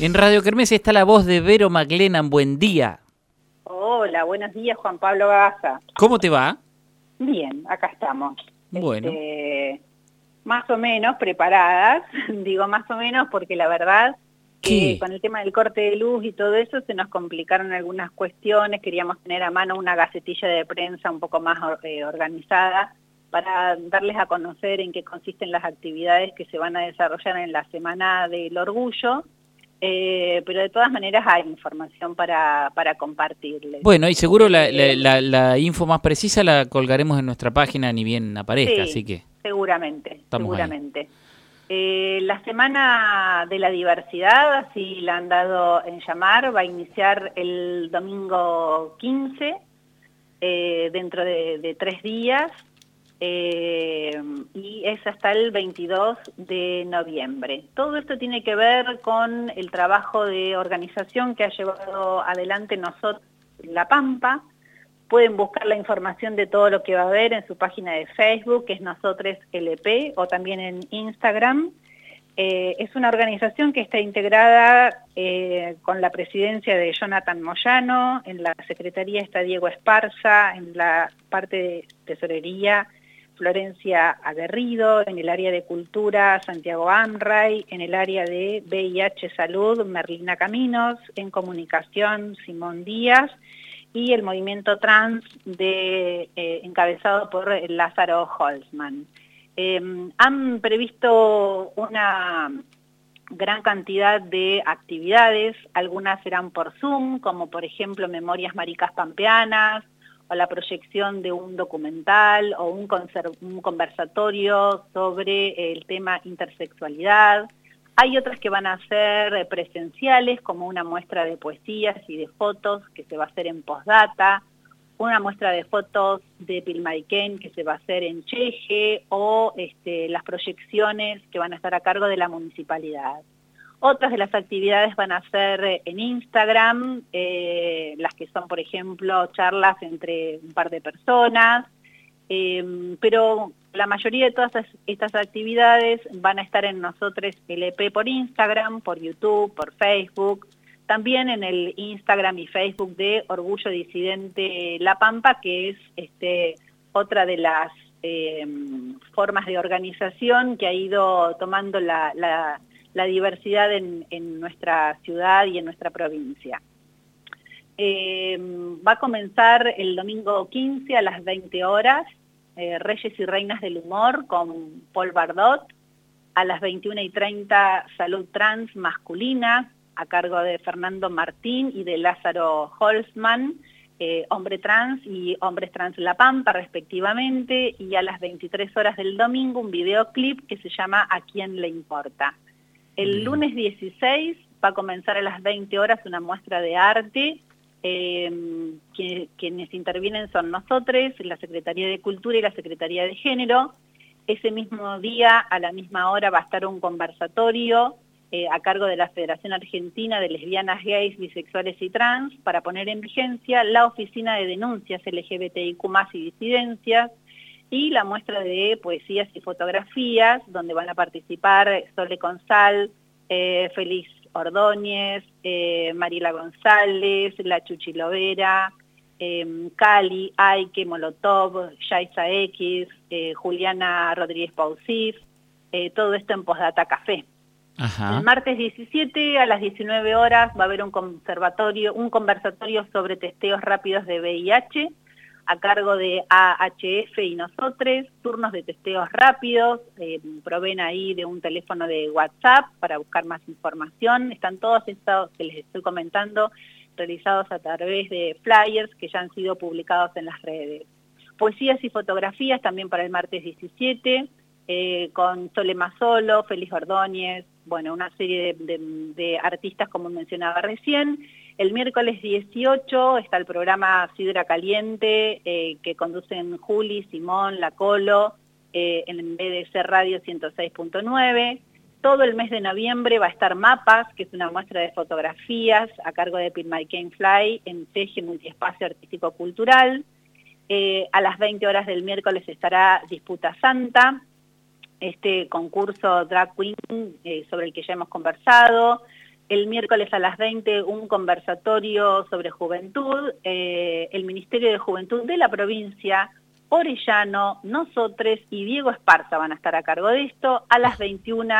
En Radio Kermés está la voz de Vero McLennan. Buen día. Hola, buenos días, Juan Pablo Gaza. ¿Cómo te va? Bien, acá estamos. Bueno. Este, más o menos preparadas, digo más o menos porque la verdad que con el tema del corte de luz y todo eso se nos complicaron algunas cuestiones, queríamos tener a mano una gacetilla de prensa un poco más eh, organizada para darles a conocer en qué consisten las actividades que se van a desarrollar en la Semana del Orgullo, eh, pero de todas maneras hay información para, para compartirles. Bueno, y seguro la, la- la- la info más precisa la colgaremos en nuestra página ni bien aparezca, Sí, así que... Seguramente, Estamos seguramente. Eh, la Semana de la Diversidad, así la han dado en llamar, va a iniciar el domingo 15, eh, dentro de, de tres días, eh, y es hasta el 22 de noviembre. Todo esto tiene que ver con el trabajo de organización que ha llevado adelante nosotros La Pampa, Pueden buscar la información de todo lo que va a haber en su página de Facebook, que es Nosotres LP, o también en Instagram. Eh, es una organización que está integrada eh, con la presidencia de Jonathan Moyano, en la secretaría está Diego Esparza, en la parte de tesorería Florencia Aguerrido, en el área de cultura Santiago Amray, en el área de VIH Salud Merlina Caminos, en comunicación Simón Díaz, y el movimiento trans eh, encabezado por Lázaro Holzman. Eh, han previsto una gran cantidad de actividades, algunas serán por Zoom, como por ejemplo Memorias Maricas Pampeanas, o la proyección de un documental, o un, conversatorio sobre el tema intersexualidad. Hay otras que van a ser eh, presenciales, como una muestra de poesías y de fotos que se va a hacer en postdata, una muestra de fotos de Pilmaiquén que se va a hacer en Cheje, o este, las proyecciones que van a estar a cargo de la municipalidad. Otras de las actividades van a ser eh, en Instagram, eh, las que son, por ejemplo, charlas entre un par de personas, eh, pero la mayoría de todas es- estas actividades van a estar en nosotros LP por Instagram, por YouTube, por Facebook, también en el Instagram y Facebook de Orgullo Disidente La Pampa, que es este, otra de las eh, formas de organización que ha ido tomando la- la diversidad en, nuestra ciudad y en nuestra provincia. Eh, va a comenzar el domingo 15 a las 20 horas, eh, Reyes y Reinas del Humor con Paul Bardot, a las 21 y 30 Salud Trans Masculina, a cargo de Fernando Martín y de Lázaro Holzman, eh, Hombre Trans y Hombres Trans La Pampa respectivamente, y a las 23 horas del domingo un videoclip que se llama ¿A quién le importa? El lunes 16 va a comenzar a las 20 horas una muestra de arte. eh, que- quienes intervienen son nosotros, la Secretaría de Cultura y la Secretaría de Género. Ese mismo día, a la misma hora, va a estar un conversatorio eh, a cargo de la Federación Argentina de Lesbianas, Gays, Bisexuales y Trans para poner en vigencia la Oficina de Denuncias LGBTIQ+, y Disidencias, y la muestra de poesías y fotografías, donde van a participar Sole Consal, eh, Félix Ordóñez, eh, Marila González, La Chuchilovera, eh, Cali, Aike, Molotov, Yaisa X, eh, Juliana Rodríguez Pausif, eh, todo esto en Postdata Café. Ajá. El martes 17 a las 19 horas va a haber un conservatorio, un conversatorio sobre testeos rápidos de VIH a cargo de AHF y nosotros, turnos de testeos rápidos, eh, proveen ahí de un teléfono de WhatsApp para buscar más información. Están todos estos que les estoy comentando realizados a través de flyers que ya han sido publicados en las redes. Poesías y fotografías también para el martes 17, eh, con Sole Mazzolo, Félix Ordóñez, bueno, una serie de- de artistas como mencionaba recién. El miércoles 18 está el programa Sidra Caliente, eh, que conducen Juli, Simón, La Colo, eh, en BDC Radio 106.9. Todo el mes de noviembre va a estar Mapas, que es una muestra de fotografías a cargo de Pilmaiquén Fly en Teje Multiespacio Artístico Cultural. Eh, a las 20 horas del miércoles estará Disputa Santa, este concurso Drag Queen eh, sobre el que ya hemos conversado. El miércoles a las 20 un conversatorio sobre juventud, eh, el Ministerio de Juventud de la provincia, Orellano, nosotros y Diego Esparza van a estar a cargo de esto, a las 21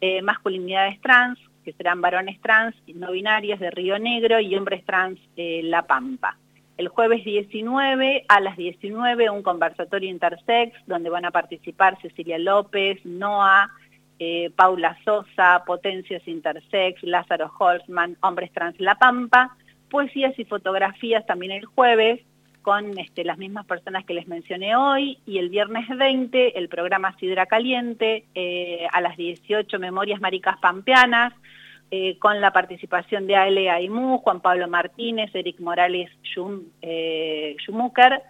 eh, masculinidades trans, que serán varones trans no binarios de Río Negro y hombres trans eh, La Pampa. El jueves 19 a las 19 un conversatorio intersex donde van a participar Cecilia López, Noah, eh, Paula Sosa, Potencias Intersex, Lázaro Holzman, Hombres Trans La Pampa, poesías y fotografías también el jueves con este, las mismas personas que les mencioné hoy. Y el viernes 20 el programa Sidra Caliente eh, a las 18 Memorias Maricas Pampeanas eh, con la participación de Ale Juan Pablo Martínez, Eric Morales Schumucker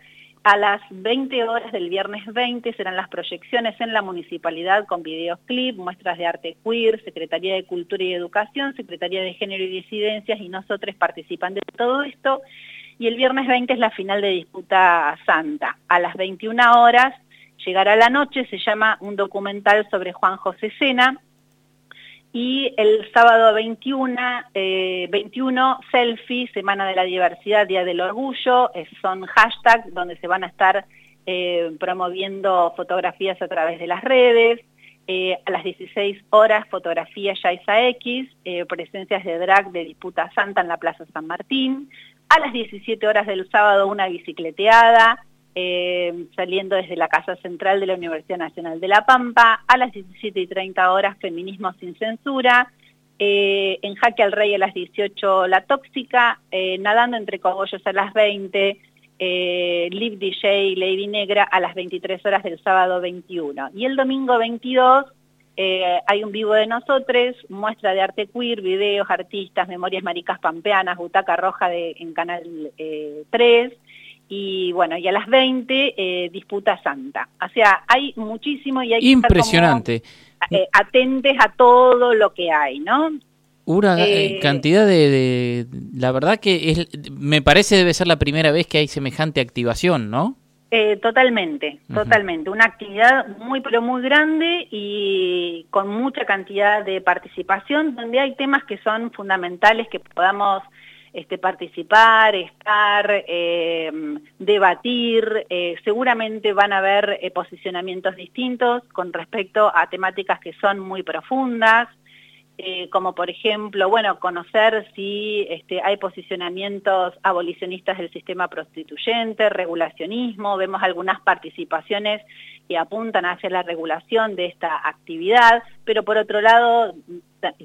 a las 20 horas del viernes 20 serán las proyecciones en la municipalidad con videoclip, muestras de arte queer, Secretaría de Cultura y Educación, Secretaría de Género y Disidencias y nosotros participan de todo esto. Y el viernes 20 es la final de disputa santa. A las 21 horas llegará la noche, se llama un documental sobre Juan José Sena, y el sábado 21, 21 eh, selfie, Semana de la Diversidad, Día del Orgullo, son hashtags donde se van a estar eh, promoviendo fotografías a través de las redes, eh, a las 16 horas fotografía Yaisa X, presencias de drag de Disputa Santa en la Plaza San Martín, a las 17 horas del sábado una bicicleteada, eh, saliendo desde la Casa Central de la Universidad Nacional de La Pampa, a las 17 y 30 horas Feminismo sin Censura, eh, en Jaque al Rey a las 18 La Tóxica, eh, Nadando entre Cogollos a las 20, Live DJ Lady Negra a las 23 horas del sábado 21. Y el domingo 22 hay un vivo de nosotros, muestra de arte queer, videos, artistas, memorias maricas pampeanas, butaca roja de, en Canal 3, y bueno, y a las 20 eh, disputa santa. O sea, hay muchísimo y hay Impresionante. que estar eh, atentes a todo lo que hay, ¿no? Una eh, cantidad de, La verdad que es, me parece debe ser la primera vez que hay semejante activación, ¿no? totalmente, totalmente. Una actividad muy, pero muy grande y con mucha cantidad de participación, donde hay temas que son fundamentales que podamos este, participar, estar, eh, debatir, eh, seguramente van a haber eh, posicionamientos distintos con respecto a temáticas que son muy profundas, como por ejemplo, bueno, conocer si este, hay posicionamientos abolicionistas del sistema prostituyente, regulacionismo, vemos algunas participaciones que apuntan hacia la regulación de esta actividad, pero por otro lado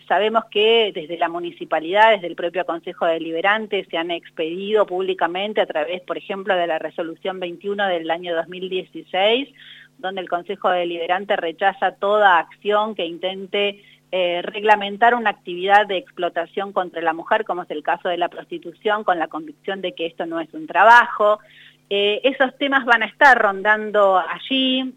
sabemos que desde la municipalidad, desde el propio Consejo Deliberante, se han expedido públicamente a través, por ejemplo, de la resolución 21 del año 2016, donde el Consejo Deliberante rechaza toda acción que intente eh, reglamentar una actividad de explotación contra la mujer, como es el caso de la prostitución, con la convicción de que esto no es un trabajo. Eh, esos temas van a estar rondando allí,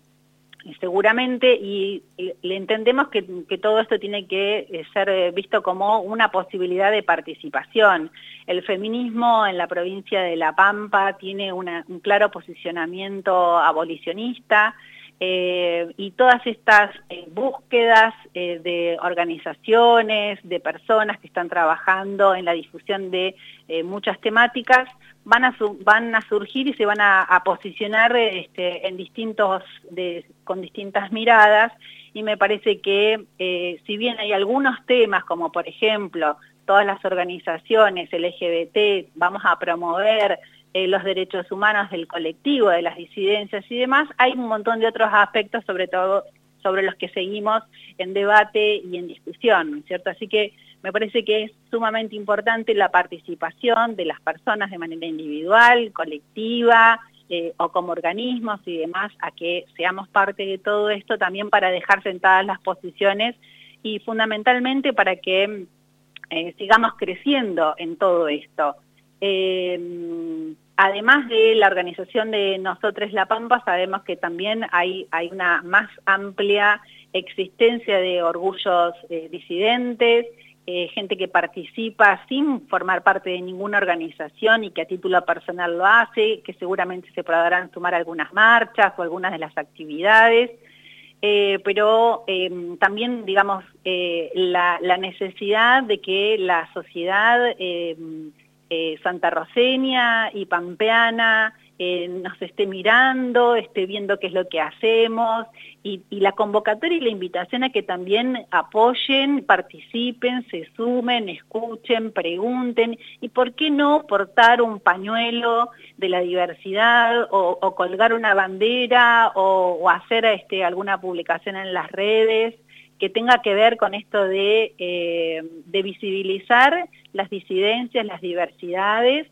seguramente, y, le entendemos que, todo esto tiene que eh, ser eh, visto como una posibilidad de participación. El feminismo en la provincia de La Pampa tiene un claro posicionamiento abolicionista, eh, y todas estas búsquedas de organizaciones, de personas que están trabajando en la difusión de muchas temáticas, van a, van a surgir y se van a, posicionar este, en distintos, con distintas miradas. Y me parece que eh, si bien hay algunos temas como por ejemplo todas las organizaciones LGBT, vamos a promover eh, los derechos humanos del colectivo, de las disidencias y demás, hay un montón de otros aspectos sobre todo sobre los que seguimos en debate y en discusión, cierto? Así que me parece que es sumamente importante la participación de las personas de manera individual, colectiva eh, o como organismos y demás, a que seamos parte de todo esto también para dejar sentadas las posiciones y fundamentalmente para que eh, sigamos creciendo en todo esto. Eh, además de la organización de Nosotros La Pampa, sabemos que también hay, una más amplia existencia de orgullos disidentes, eh, gente que participa sin formar parte de ninguna organización y que a título personal lo hace, que seguramente se podrán sumar algunas marchas o algunas de las actividades. eh, pero también, digamos, eh, la, necesidad de que la sociedad eh, santarroceña y pampeana eh, nos esté mirando, esté viendo qué es lo que hacemos y, la convocatoria y la invitación a que también apoyen, participen, se sumen, escuchen, pregunten y por qué no portar un pañuelo de la diversidad o, colgar una bandera o, hacer este, alguna publicación en las redes que tenga que ver con esto de, eh, de visibilizar las disidencias, las diversidades,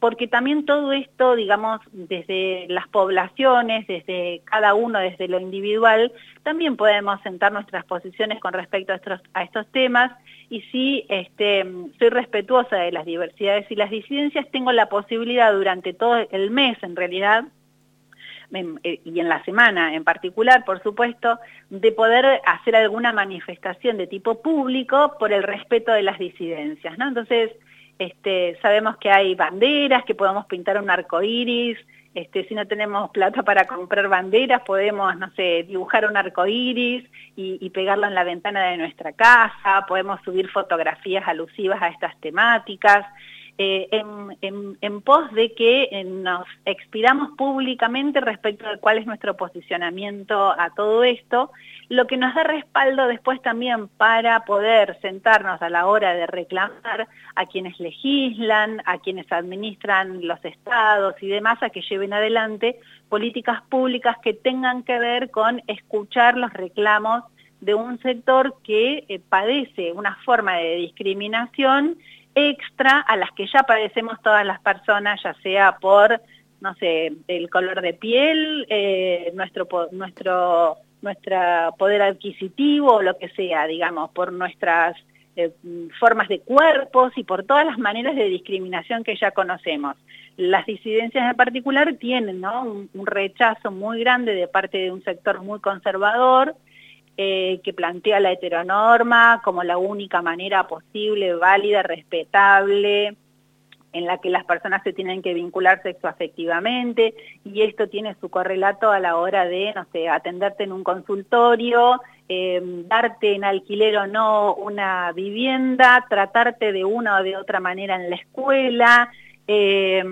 porque también todo esto, digamos, desde las poblaciones, desde cada uno, desde lo individual, también podemos sentar nuestras posiciones con respecto a estos, a estos temas. Y si este, soy respetuosa de las diversidades y las disidencias, tengo la posibilidad durante todo el mes, en realidad, eh, y en la semana en particular, por supuesto, de poder hacer alguna manifestación de tipo público por el respeto de las disidencias, ¿no? Entonces, este, sabemos que hay banderas, que podemos pintar un arco iris, este, si no tenemos plata para comprar banderas, podemos, no sé, dibujar un arco iris y, y, pegarlo en la ventana de nuestra casa, podemos subir fotografías alusivas a estas temáticas. Eh, en, pos de que eh, nos expidamos públicamente respecto de cuál es nuestro posicionamiento a todo esto, lo que nos da respaldo después también para poder sentarnos a la hora de reclamar a quienes legislan, a quienes administran los estados y demás, a que lleven adelante políticas públicas que tengan que ver con escuchar los reclamos de un sector que eh, padece una forma de discriminación extra a las que ya padecemos todas las personas, ya sea por, no sé, el color de piel, eh, nuestro, nuestro, poder adquisitivo o lo que sea, digamos, por nuestras eh, formas de cuerpos y por todas las maneras de discriminación que ya conocemos. Las disidencias en particular tienen ¿no? un rechazo muy grande de parte de un sector muy conservador, eh, que plantea la heteronorma como la única manera posible, válida, respetable, en la que las personas se tienen que vincular sexoafectivamente, y esto tiene su correlato a la hora de, no sé, atenderte en un consultorio, eh, darte en alquiler o no una vivienda, tratarte de una o de otra manera en la escuela, eh,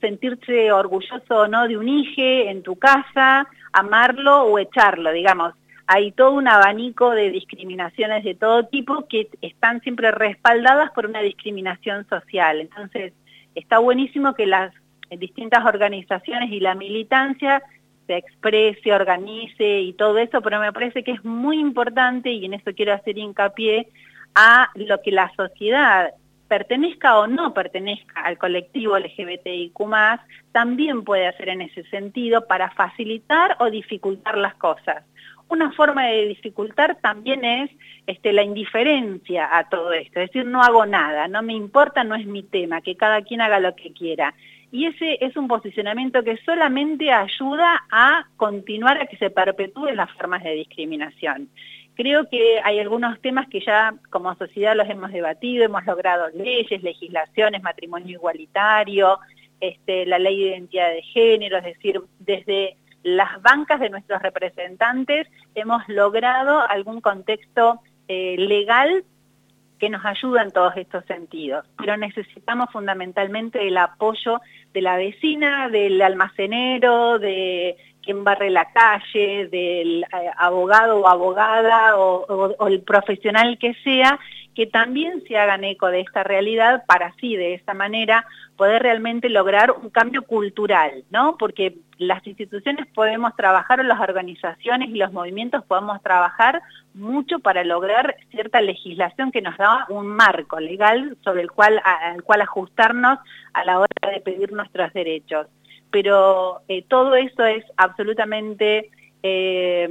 sentirse orgulloso o no de un hijo en tu casa, amarlo o echarlo, digamos hay todo un abanico de discriminaciones de todo tipo que están siempre respaldadas por una discriminación social. Entonces, está buenísimo que las distintas organizaciones y la militancia se exprese, organice y todo eso, pero me parece que es muy importante, y en eso quiero hacer hincapié, a lo que la sociedad pertenezca o no pertenezca al colectivo LGBTIQ+, también puede hacer en ese sentido para facilitar o dificultar las cosas. Una forma de dificultar también es este, la indiferencia a todo esto, es decir, no hago nada, no me importa, no es mi tema, que cada quien haga lo que quiera. Y ese es un posicionamiento que solamente ayuda a continuar a que se perpetúen las formas de discriminación. Creo que hay algunos temas que ya como sociedad los hemos debatido, hemos logrado leyes, legislaciones, matrimonio igualitario, este, la ley de identidad de género, es decir, desde las bancas de nuestros representantes hemos logrado algún contexto eh, legal que nos ayuda en todos estos sentidos, pero necesitamos fundamentalmente el apoyo de la vecina, del almacenero, de quien barre la calle, del eh, abogado o abogada o, el profesional que sea, que también se hagan eco de esta realidad para así, de esta manera, poder realmente lograr un cambio cultural, ¿no? Porque las instituciones podemos trabajar, o las organizaciones y los movimientos podemos trabajar mucho para lograr cierta legislación que nos da un marco legal sobre el cual, al cual ajustarnos a la hora de pedir nuestros derechos. Pero eh, todo eso es absolutamente... Eh,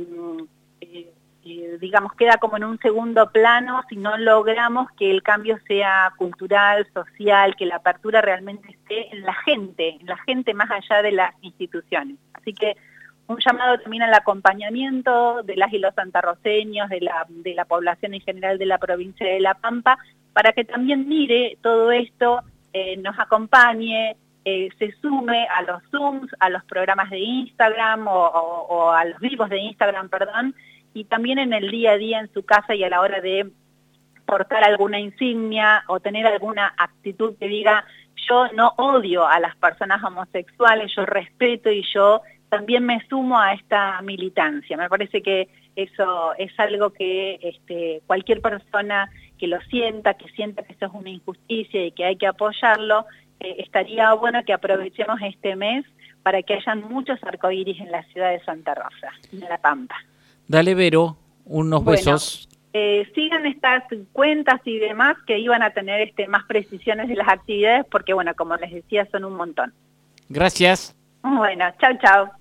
digamos, queda como en un segundo plano si no logramos que el cambio sea cultural, social, que la apertura realmente esté en la gente, en la gente más allá de las instituciones. Así que un llamado también al acompañamiento de las y los santarroceños, de la, de la población en general de la provincia de La Pampa, para que también mire todo esto, eh, nos acompañe, eh, se sume a los Zooms, a los programas de Instagram o, o a los vivos de Instagram, perdón, y también en el día a día en su casa y a la hora de portar alguna insignia o tener alguna actitud que diga yo no odio a las personas homosexuales, yo respeto y yo también me sumo a esta militancia. Me parece que eso es algo que este, cualquier persona que lo sienta, que sienta que eso es una injusticia y que hay que apoyarlo, eh, estaría bueno que aprovechemos este mes para que hayan muchos arcoíris en la ciudad de Santa Rosa, en La Pampa. Dale, Vero, unos besos. Eh, sigan estas cuentas y demás que iban a tener este, más precisiones de las actividades porque, bueno, como les decía, son un montón. Gracias. Bueno, chao, chao.